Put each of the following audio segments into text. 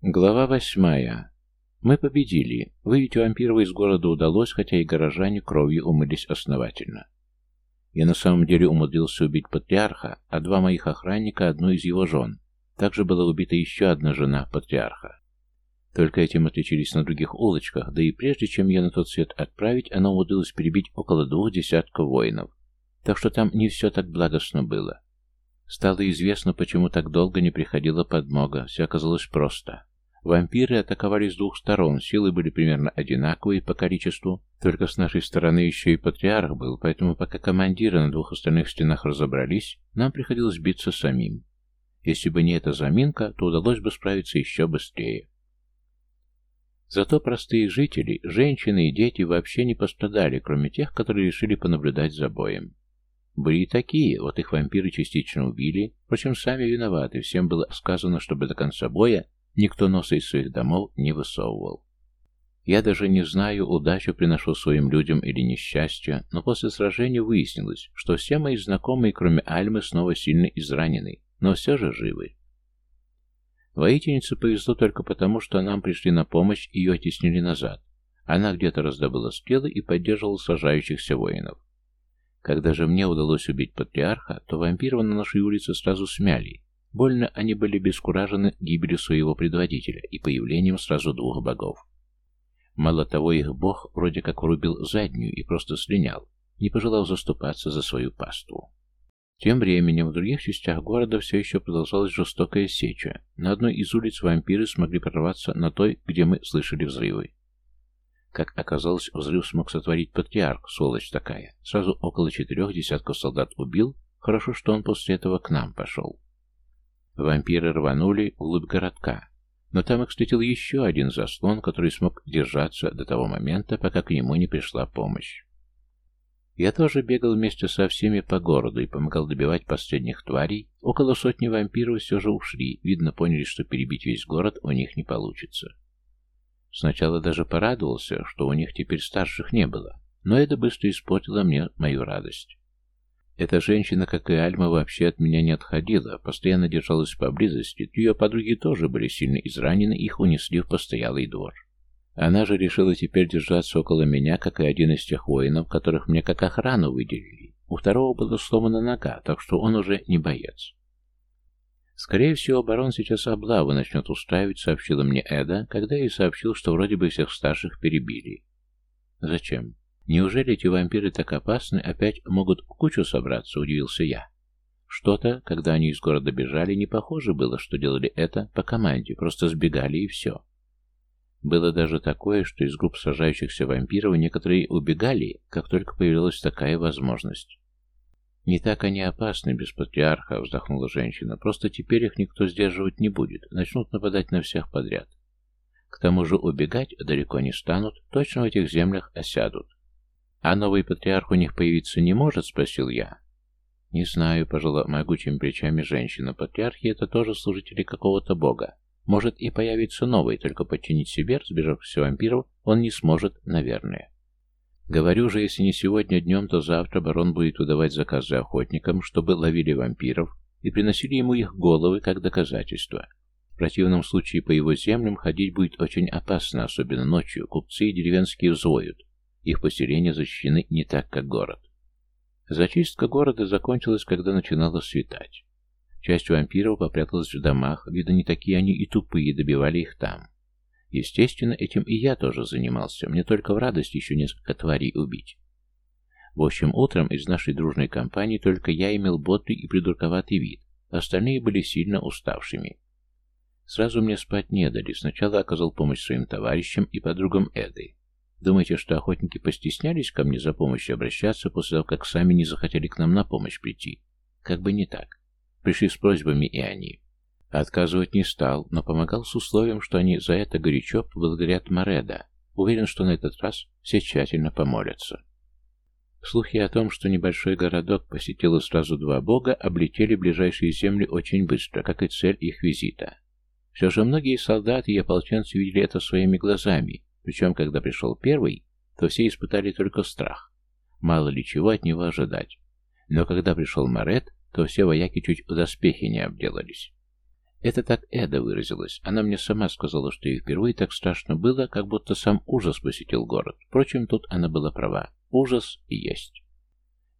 Глава восьмая. Мы победили. Вывести вампиров из города удалось, хотя и горожане кровью умылись основательно. Я на самом деле умудрился убить патриарха, а два моих охранника – одну из его жен. Также была убита еще одна жена патриарха. Только этим отличились на других улочках, да и прежде чем я на тот свет отправить, она умудрилась перебить около двух десятков воинов. Так что там не все так благостно было. Стало известно, почему так долго не приходила подмога. Все оказалось просто. Вампиры атаковали с двух сторон, силы были примерно одинаковые по количеству, только с нашей стороны еще и патриарх был, поэтому пока командиры на двух остальных стенах разобрались, нам приходилось биться самим. Если бы не эта заминка, то удалось бы справиться еще быстрее. Зато простые жители, женщины и дети вообще не пострадали, кроме тех, которые решили понаблюдать за боем. Были такие, вот их вампиры частично убили, впрочем, сами виноваты, всем было сказано, чтобы до конца боя никто носа из своих домов не высовывал. Я даже не знаю, удачу приношу своим людям или несчастье, но после сражения выяснилось, что все мои знакомые, кроме Альмы, снова сильно изранены, но все же живы. Воительнице повезло только потому, что нам пришли на помощь и ее оттеснили назад. Она где-то раздобыла стрелы и поддерживала сражающихся воинов. Когда же мне удалось убить патриарха, то вампиров на нашей улице сразу смяли, Больно они были бескуражены гибелью своего предводителя и появлением сразу двух богов. Мало того, их бог вроде как врубил заднюю и просто слинял, не пожелал заступаться за свою паству. Тем временем в других частях города все еще продолжалась жестокая сеча. На одной из улиц вампиры смогли прорваться на той, где мы слышали взрывы. Как оказалось, взрыв смог сотворить патриарх, сволочь такая. Сразу около четырех десятков солдат убил, хорошо, что он после этого к нам пошел. Вампиры рванули вглубь городка, но там их встретил еще один заслон, который смог держаться до того момента, пока к нему не пришла помощь. Я тоже бегал вместе со всеми по городу и помогал добивать последних тварей. Около сотни вампиров все же ушли, видно, поняли, что перебить весь город у них не получится. Сначала даже порадовался, что у них теперь старших не было, но это быстро испортило мне мою радость. Эта женщина, как и Альма, вообще от меня не отходила, постоянно держалась поблизости. Ее подруги тоже были сильно изранены, их унесли в постоялый двор. Она же решила теперь держаться около меня, как и один из тех воинов, которых мне как охрану выделили. У второго была сломана нога, так что он уже не боец. Скорее всего, барон сейчас облаву начнет устраивать, сообщила мне Эда, когда я ей сообщил, что вроде бы всех старших перебили. Зачем? Неужели эти вампиры так опасны, опять могут в кучу собраться, удивился я. Что-то, когда они из города бежали, не похоже было, что делали это по команде, просто сбегали и все. Было даже такое, что из групп сражающихся вампиров некоторые убегали, как только появилась такая возможность. «Не так они опасны без патриарха», — вздохнула женщина. «Просто теперь их никто сдерживать не будет, начнут нападать на всех подряд. К тому же убегать далеко не станут, точно в этих землях осядут. «А новый патриарх у них появиться не может?» — спросил я. «Не знаю», — пожала могучими плечами женщина. «Патриархи — это тоже служители какого-то бога. Может и появится новый, только подчинить себе разбежавшихся вампиров он не сможет, наверное». Говорю же, если не сегодня днем, то завтра барон будет выдавать заказы охотникам, чтобы ловили вампиров и приносили ему их головы как доказательство. В противном случае по его землям ходить будет очень опасно, особенно ночью. Купцы и деревенские взвоют. Их поселения защищены не так, как город. Зачистка города закончилась, когда начинало светать. Часть вампиров попряталась в домах, видно, не такие они и тупые, добивали их там. Естественно, этим и я тоже занимался, мне только в радость еще несколько тварей убить. В общем, утром из нашей дружной компании только я имел боты и придурковатый вид, остальные были сильно уставшими. Сразу мне спать не дали, сначала оказал помощь своим товарищам и подругам Эды. Думаете, что охотники постеснялись ко мне за помощью обращаться после того, как сами не захотели к нам на помощь прийти? Как бы не так. Пришли с просьбами и они. Отказывать не стал, но помогал с условием, что они за это горячо поблагодарят Мореда. Уверен, что на этот раз все тщательно помолятся. Слухи о том, что небольшой городок посетил сразу два бога, облетели ближайшие земли очень быстро, как и цель их визита. Все же многие солдаты и ополченцы видели это своими глазами причем, когда пришел первый, то все испытали только страх. Мало ли чего от него ожидать. Но когда пришел Марет, то все вояки чуть в доспехи не обделались. Это так Эда выразилась. Она мне сама сказала, что ей впервые так страшно было, как будто сам ужас посетил город. Впрочем, тут она была права. Ужас и есть.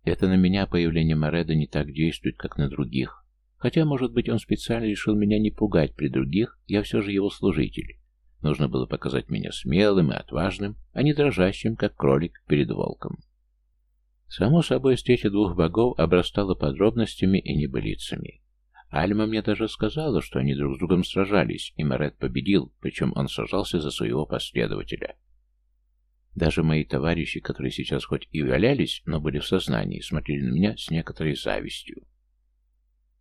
Это на меня появление Мореда не так действует, как на других. Хотя, может быть, он специально решил меня не пугать при других, я все же его служитель. Нужно было показать меня смелым и отважным, а не дрожащим, как кролик перед волком. Само собой, встреча двух богов обрастала подробностями и небылицами. Альма мне даже сказала, что они друг с другом сражались, и Морет победил, причем он сражался за своего последователя. Даже мои товарищи, которые сейчас хоть и валялись, но были в сознании, смотрели на меня с некоторой завистью.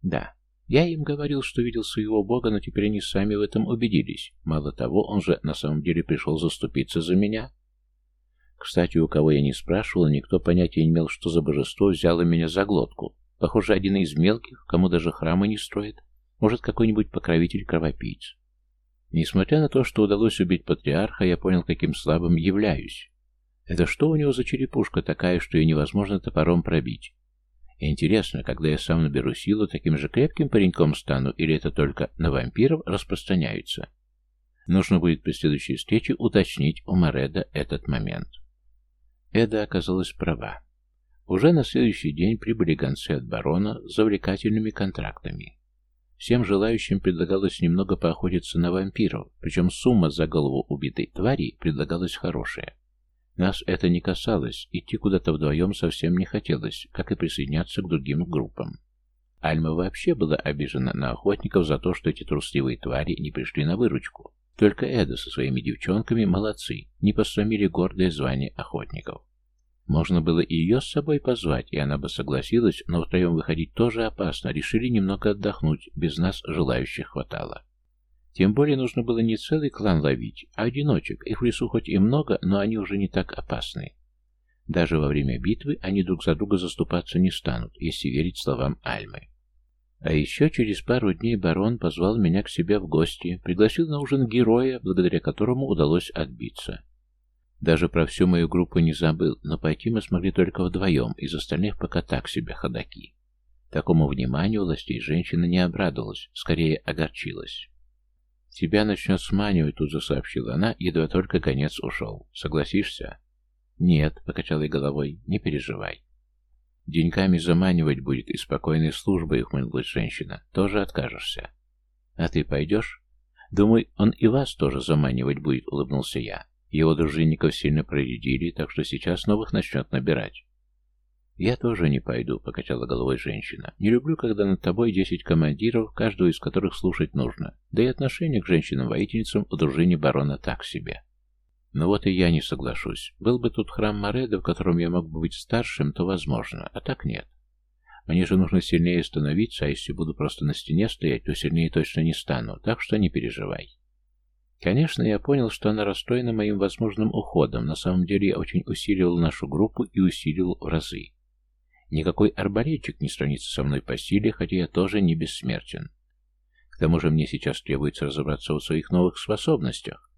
Да, я им говорил, что видел своего бога, но теперь они сами в этом убедились. Мало того, он же на самом деле пришел заступиться за меня. Кстати, у кого я не спрашивал, никто понятия не имел, что за божество взяло меня за глотку. Похоже, один из мелких, кому даже храмы не строит. Может, какой-нибудь покровитель-кровопийц. Несмотря на то, что удалось убить патриарха, я понял, каким слабым являюсь. Это что у него за черепушка такая, что ее невозможно топором пробить? Интересно, когда я сам наберу силу, таким же крепким пареньком стану, или это только на вампиров распространяется? Нужно будет при следующей встрече уточнить у Мореда этот момент. Эда оказалась права. Уже на следующий день прибыли гонцы от барона с завлекательными контрактами. Всем желающим предлагалось немного поохотиться на вампиров, причем сумма за голову убитой твари предлагалась хорошая. Нас это не касалось, идти куда-то вдвоем совсем не хотелось, как и присоединяться к другим группам. Альма вообще была обижена на охотников за то, что эти трусливые твари не пришли на выручку. Только Эда со своими девчонками молодцы, не посрамили гордое звание охотников. Можно было и ее с собой позвать, и она бы согласилась, но втроем выходить тоже опасно, решили немного отдохнуть, без нас желающих хватало. Тем более нужно было не целый клан ловить, а одиночек. Их в лесу хоть и много, но они уже не так опасны. Даже во время битвы они друг за друга заступаться не станут, если верить словам Альмы. А еще через пару дней барон позвал меня к себе в гости, пригласил на ужин героя, благодаря которому удалось отбиться. Даже про всю мою группу не забыл, но пойти мы смогли только вдвоем, из остальных пока так себе ходаки. Такому вниманию властей женщина не обрадовалась, скорее огорчилась. «Тебя начнет сманивать», — тут же сообщила она, едва только конец ушел. «Согласишься?» «Нет», — покачал я головой, — «не переживай». «Деньками заманивать будет и спокойной службой», — ухмыльнулась женщина. «Тоже откажешься». «А ты пойдешь?» «Думаю, он и вас тоже заманивать будет», — улыбнулся я. Его дружинников сильно проредили, так что сейчас новых начнет набирать. «Я тоже не пойду», — покачала головой женщина. «Не люблю, когда над тобой десять командиров, каждого из которых слушать нужно. Да и отношение к женщинам-воительницам у дружине барона так себе». «Ну вот и я не соглашусь. Был бы тут храм Мореда, в котором я мог бы быть старшим, то возможно, а так нет. Мне же нужно сильнее становиться, а если буду просто на стене стоять, то сильнее точно не стану, так что не переживай». Конечно, я понял, что она расстроена моим возможным уходом. На самом деле я очень усиливал нашу группу и усилил в разы. Никакой арбалетчик не сравнится со мной по силе, хотя я тоже не бессмертен. К тому же мне сейчас требуется разобраться в своих новых способностях.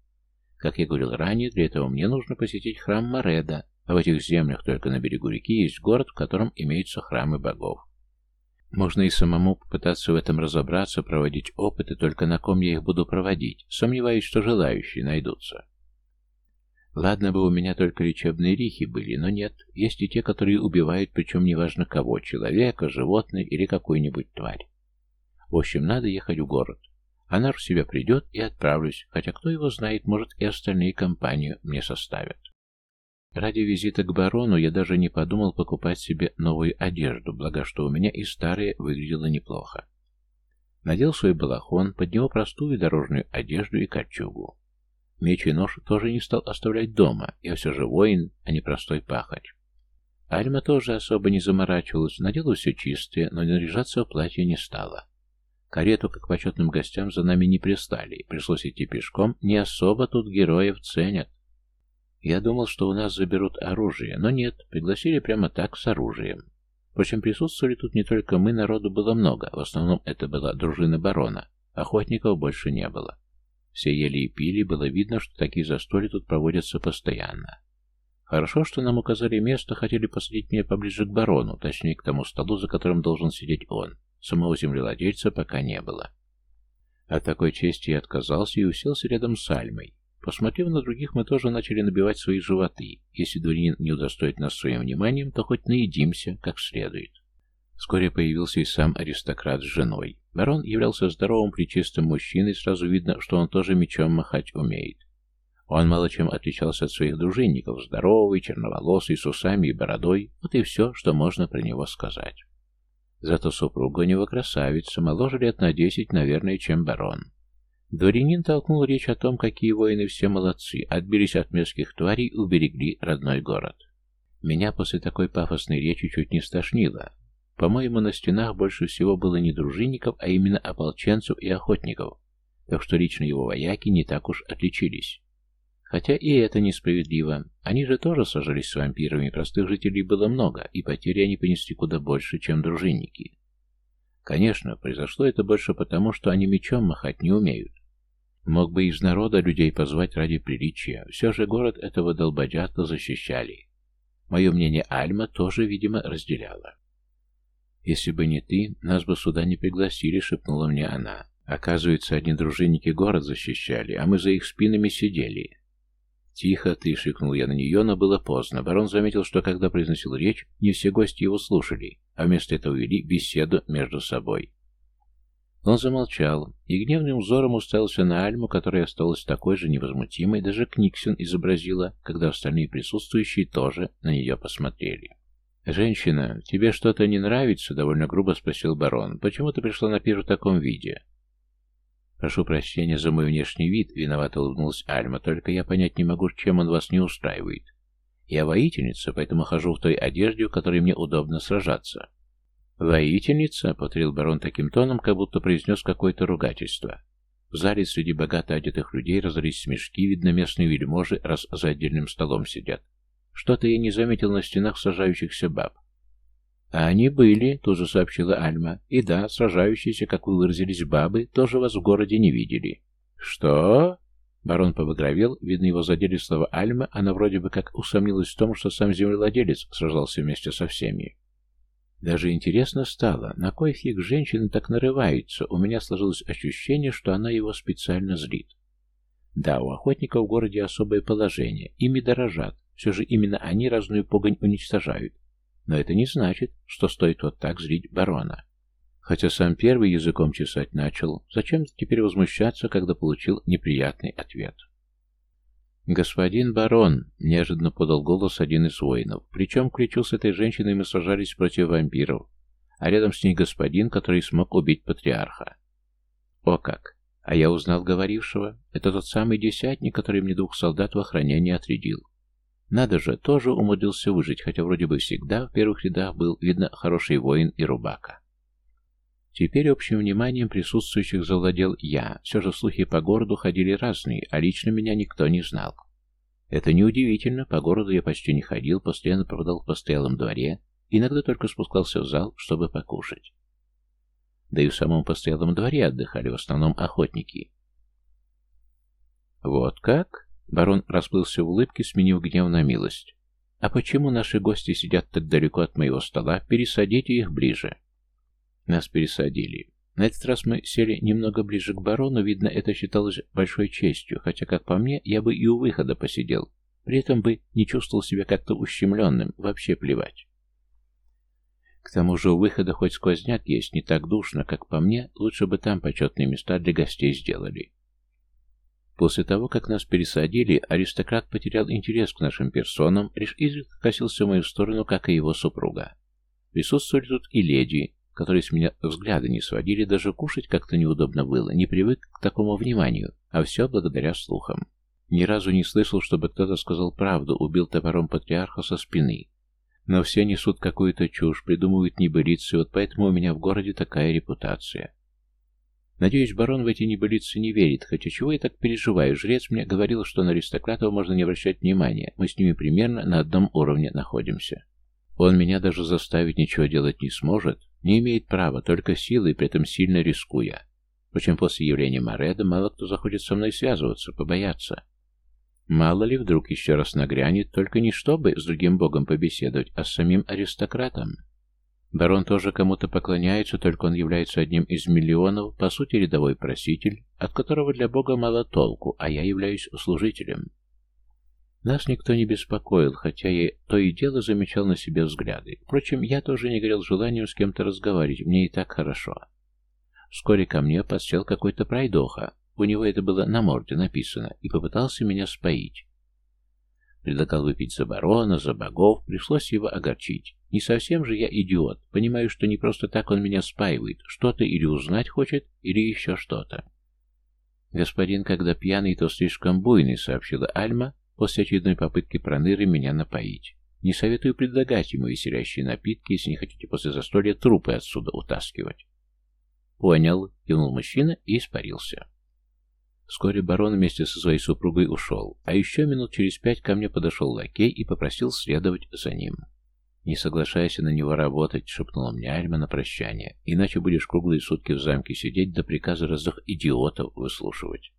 Как я говорил ранее, для этого мне нужно посетить храм Мореда, а в этих землях только на берегу реки есть город, в котором имеются храмы богов. Можно и самому попытаться в этом разобраться, проводить опыты, только на ком я их буду проводить. Сомневаюсь, что желающие найдутся. Ладно бы у меня только лечебные рихи были, но нет, есть и те, которые убивают, причем неважно кого, человека, животное или какую-нибудь тварь. В общем, надо ехать в город. Анар в себя придет и отправлюсь, хотя кто его знает, может и остальные компанию мне составят. Ради визита к барону я даже не подумал покупать себе новую одежду, благо что у меня и старая выглядела неплохо. Надел свой балахон, под него простую дорожную одежду и кольчугу. Меч и нож тоже не стал оставлять дома, я все же воин, а не простой пахарь. Альма тоже особо не заморачивалась, надела все чистое, но наряжаться в платье не стала. Карету, как почетным гостям, за нами не пристали, пришлось идти пешком, не особо тут героев ценят. Я думал, что у нас заберут оружие, но нет, пригласили прямо так, с оружием. Впрочем, присутствовали тут не только мы, народу было много, в основном это была дружина барона, охотников больше не было. Все ели и пили, было видно, что такие застолья тут проводятся постоянно. Хорошо, что нам указали место, хотели посадить меня поближе к барону, точнее к тому столу, за которым должен сидеть он. Самого землевладельца пока не было. От такой чести я отказался и уселся рядом с Альмой. Посмотрев на других, мы тоже начали набивать свои животы. Если дурин не удостоит нас своим вниманием, то хоть наедимся как следует. Вскоре появился и сам аристократ с женой. Барон являлся здоровым, плечистым мужчиной, сразу видно, что он тоже мечом махать умеет. Он мало чем отличался от своих дружинников, здоровый, черноволосый, с усами и бородой, вот и все, что можно про него сказать. Зато супруга у него красавица, моложе лет на десять, наверное, чем барон. Дворянин толкнул речь о том, какие воины все молодцы, отбились от мерзких тварей и уберегли родной город. Меня после такой пафосной речи чуть не стошнило. По-моему, на стенах больше всего было не дружинников, а именно ополченцев и охотников, так что лично его вояки не так уж отличились. Хотя и это несправедливо. Они же тоже сажались с вампирами, простых жителей было много, и потери они понесли куда больше, чем дружинники. Конечно, произошло это больше потому, что они мечом махать не умеют. Мог бы из народа людей позвать ради приличия. Все же город этого долбодята защищали. Мое мнение Альма тоже, видимо, разделяла. «Если бы не ты, нас бы сюда не пригласили», — шепнула мне она. «Оказывается, одни дружинники город защищали, а мы за их спинами сидели». «Тихо ты!» — шикнул я на нее, но было поздно. Барон заметил, что когда произносил речь, не все гости его слушали, а вместо этого вели беседу между собой. Он замолчал и гневным взором уставился на Альму, которая осталась такой же невозмутимой, даже Книксон изобразила, когда остальные присутствующие тоже на нее посмотрели. «Женщина, тебе что-то не нравится?» — довольно грубо спросил барон. «Почему ты пришла на пир в таком виде?» «Прошу прощения за мой внешний вид», — виновато улыбнулась Альма, «только я понять не могу, чем он вас не устраивает. Я воительница, поэтому хожу в той одежде, в которой мне удобно сражаться». «Воительница?» — повторил барон таким тоном, как будто произнес какое-то ругательство. В зале среди богато одетых людей раздались смешки, видно, местные вельможи, раз за отдельным столом сидят. Что-то я не заметил на стенах сражающихся баб. «А они были», — тоже сообщила Альма. «И да, сражающиеся, как вы выразились, бабы, тоже вас в городе не видели». «Что?» Барон побагровел, видно, его задели слова Альма, она вроде бы как усомнилась в том, что сам землевладелец сражался вместе со всеми. Даже интересно стало, на кой фиг женщина так нарывается, у меня сложилось ощущение, что она его специально злит. Да, у охотников в городе особое положение, ими дорожат, все же именно они разную погонь уничтожают. Но это не значит, что стоит вот так злить барона. Хотя сам первый языком чесать начал, зачем теперь возмущаться, когда получил неприятный ответ? «Господин барон!» — неожиданно подал голос один из воинов. Причем к плечу с этой женщиной мы сражались против вампиров, а рядом с ней господин, который смог убить патриарха. О как! А я узнал говорившего. Это тот самый десятник, который мне двух солдат в охранении отрядил. Надо же, тоже умудрился выжить, хотя вроде бы всегда в первых рядах был, видно, хороший воин и рубака. Теперь общим вниманием присутствующих завладел я. Все же слухи по городу ходили разные, а лично меня никто не знал. Это неудивительно, по городу я почти не ходил, постоянно пропадал в постоялом дворе, иногда только спускался в зал, чтобы покушать. Да и в самом постоялом дворе отдыхали в основном охотники. «Вот как?» — барон расплылся в улыбке, сменив гнев на милость. «А почему наши гости сидят так далеко от моего стола? Пересадите их ближе». Нас пересадили. На этот раз мы сели немного ближе к барону, видно, это считалось большой честью, хотя, как по мне, я бы и у выхода посидел. При этом бы не чувствовал себя как-то ущемленным, вообще плевать. К тому же у выхода хоть сквозняк есть, не так душно, как по мне, лучше бы там почетные места для гостей сделали. После того, как нас пересадили, аристократ потерял интерес к нашим персонам, лишь изредка косился в мою сторону, как и его супруга. Присутствовали тут и леди, которые с меня взгляды не сводили, даже кушать как-то неудобно было, не привык к такому вниманию, а все благодаря слухам. Ни разу не слышал, чтобы кто-то сказал правду, убил топором патриарха со спины. Но все несут какую-то чушь, придумывают небылицы, вот поэтому у меня в городе такая репутация. Надеюсь, барон в эти небылицы не верит, хотя чего я так переживаю. Жрец мне говорил, что на аристократов можно не обращать внимания, мы с ними примерно на одном уровне находимся. Он меня даже заставить ничего делать не сможет, не имеет права, только силой, при этом сильно рискуя. Впрочем, после явления Мореда мало кто захочет со мной связываться, побояться. Мало ли вдруг еще раз нагрянет, только не чтобы с другим богом побеседовать, а с самим аристократом. Барон тоже кому-то поклоняется, только он является одним из миллионов, по сути рядовой проситель, от которого для Бога мало толку, а я являюсь служителем. Нас никто не беспокоил, хотя я то и дело замечал на себе взгляды. Впрочем, я тоже не горел желанием с кем-то разговаривать, мне и так хорошо. Вскоре ко мне подсел какой-то пройдоха, у него это было на морде написано, и попытался меня споить. Предлагал выпить за барона, за богов, пришлось его огорчить. Не совсем же я идиот, понимаю, что не просто так он меня спаивает, что-то или узнать хочет, или еще что-то. «Господин, когда пьяный, то слишком буйный», — сообщила Альма после очередной попытки проныры меня напоить. «Не советую предлагать ему веселящие напитки, если не хотите после застолья трупы отсюда утаскивать». «Понял», — кивнул мужчина и испарился. Вскоре барон вместе со своей супругой ушел, а еще минут через пять ко мне подошел лакей и попросил следовать за ним. «Не соглашайся на него работать», — шепнула мне Альма на прощание, «иначе будешь круглые сутки в замке сидеть до приказа разных идиотов выслушивать».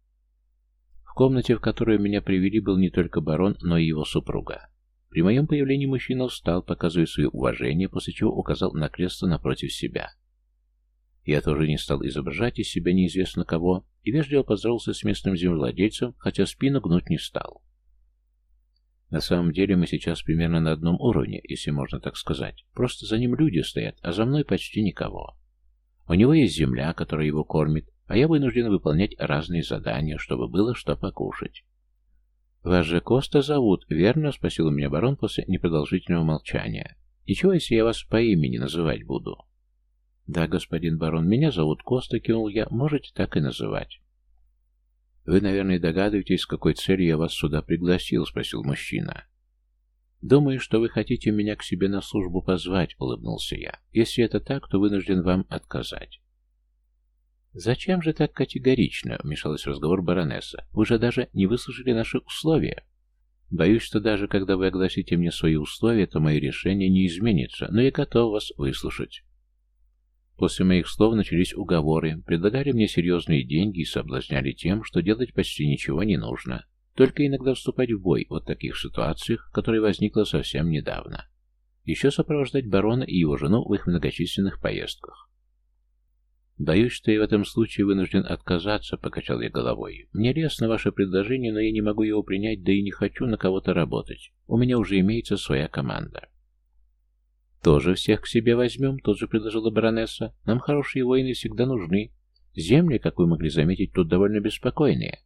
В комнате, в которую меня привели, был не только барон, но и его супруга. При моем появлении мужчина встал, показывая свое уважение, после чего указал на кресло напротив себя. Я тоже не стал изображать из себя неизвестно кого и вежливо поздоровался с местным землевладельцем, хотя спину гнуть не стал. На самом деле мы сейчас примерно на одном уровне, если можно так сказать. Просто за ним люди стоят, а за мной почти никого. У него есть земля, которая его кормит, а я вынужден выполнять разные задания, чтобы было что покушать. «Вас же Коста зовут, верно?» — спросил у меня барон после непродолжительного молчания. «Ничего, если я вас по имени называть буду?» «Да, господин барон, меня зовут Коста», — кивнул я, — «можете так и называть». «Вы, наверное, догадываетесь, с какой целью я вас сюда пригласил?» — спросил мужчина. «Думаю, что вы хотите меня к себе на службу позвать», — улыбнулся я. «Если это так, то вынужден вам отказать». «Зачем же так категорично?» — вмешалась в разговор баронесса. «Вы же даже не выслушали наши условия». «Боюсь, что даже когда вы огласите мне свои условия, то мое решение не изменится, но я готов вас выслушать». После моих слов начались уговоры, предлагали мне серьезные деньги и соблазняли тем, что делать почти ничего не нужно. Только иногда вступать в бой вот таких ситуациях, которые возникла совсем недавно. Еще сопровождать барона и его жену в их многочисленных поездках. «Боюсь, что я в этом случае вынужден отказаться», — покачал я головой. «Мне лестно ваше предложение, но я не могу его принять, да и не хочу на кого-то работать. У меня уже имеется своя команда». «Тоже всех к себе возьмем», — тут же предложила баронесса. «Нам хорошие воины всегда нужны. Земли, как вы могли заметить, тут довольно беспокойные.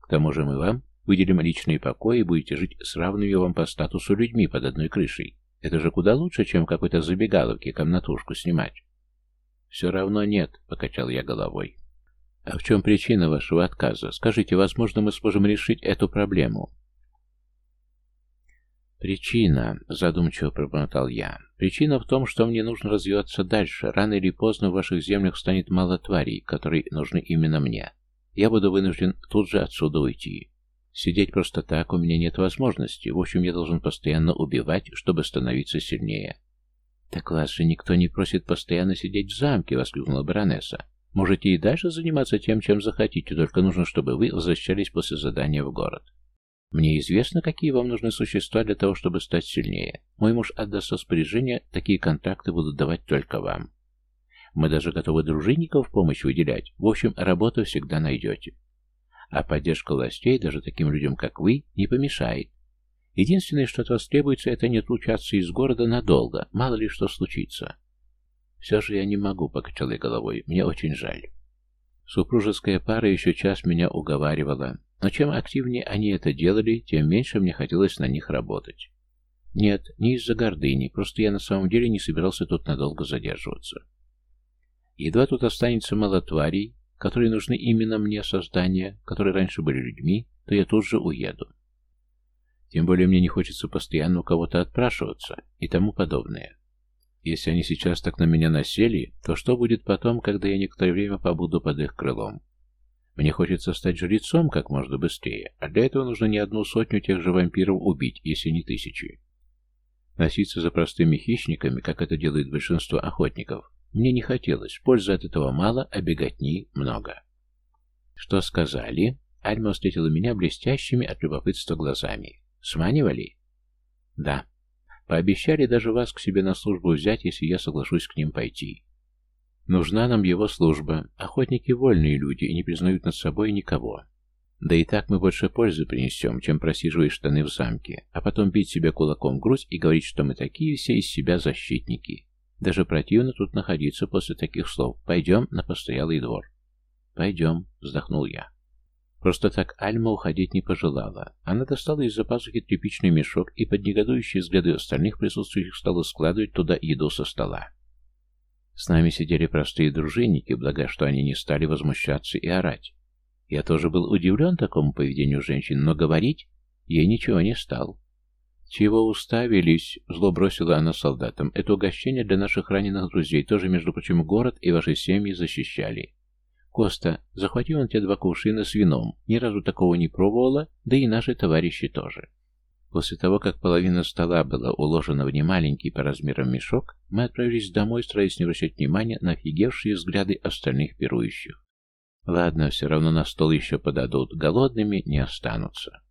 К тому же мы вам выделим личные покои и будете жить с равными вам по статусу людьми под одной крышей. Это же куда лучше, чем какой-то забегаловке комнатушку снимать». «Все равно нет», — покачал я головой. «А в чем причина вашего отказа? Скажите, возможно, мы сможем решить эту проблему?» «Причина», — задумчиво пробормотал я, — «причина в том, что мне нужно развиваться дальше. Рано или поздно в ваших землях станет мало тварей, которые нужны именно мне. Я буду вынужден тут же отсюда уйти. Сидеть просто так у меня нет возможности. В общем, я должен постоянно убивать, чтобы становиться сильнее». «Так вас же никто не просит постоянно сидеть в замке», — воскликнула баронесса. «Можете и дальше заниматься тем, чем захотите, только нужно, чтобы вы возвращались после задания в город». Мне известно, какие вам нужны существа для того, чтобы стать сильнее. Мой муж отдаст распоряжение, такие контракты будут давать только вам. Мы даже готовы дружинников помощь выделять. В общем, работу всегда найдете. А поддержка властей даже таким людям, как вы, не помешает. Единственное, что от вас требуется, это не отлучаться из города надолго, мало ли что случится. Все же я не могу, покачал я головой, мне очень жаль. Супружеская пара еще час меня уговаривала. Но чем активнее они это делали, тем меньше мне хотелось на них работать. Нет, не из-за гордыни, просто я на самом деле не собирался тут надолго задерживаться. Едва тут останется мало тварей, которые нужны именно мне создания, которые раньше были людьми, то я тут же уеду. Тем более мне не хочется постоянно у кого-то отпрашиваться и тому подобное. Если они сейчас так на меня насели, то что будет потом, когда я некоторое время побуду под их крылом? Мне хочется стать жрецом как можно быстрее, а для этого нужно не одну сотню тех же вампиров убить, если не тысячи. Носиться за простыми хищниками, как это делает большинство охотников, мне не хотелось, пользы от этого мало, а беготни много. Что сказали? Альма встретила меня блестящими от любопытства глазами. Сманивали? Да. Пообещали даже вас к себе на службу взять, если я соглашусь к ним пойти. Нужна нам его служба. Охотники вольные люди и не признают над собой никого. Да и так мы больше пользы принесем, чем просиживать штаны в замке, а потом бить себя кулаком в грудь и говорить, что мы такие все из себя защитники. Даже противно тут находиться после таких слов. Пойдем на постоялый двор. Пойдем, вздохнул я. Просто так Альма уходить не пожелала. Она достала из-за пазухи тряпичный мешок и под негодующие взгляды остальных присутствующих стала складывать туда еду со стола. С нами сидели простые дружинники, благо что они не стали возмущаться и орать. Я тоже был удивлен такому поведению женщин, но говорить ей ничего не стал. «Чего уставились?» — зло бросила она солдатам. «Это угощение для наших раненых друзей. Тоже, между прочим, город и ваши семьи защищали. Коста, захвати он те два кувшина с вином. Ни разу такого не пробовала, да и наши товарищи тоже». После того, как половина стола была уложена в немаленький по размерам мешок, мы отправились домой, стараясь не обращать внимания на офигевшие взгляды остальных пирующих. Ладно, все равно на стол еще подадут, голодными не останутся.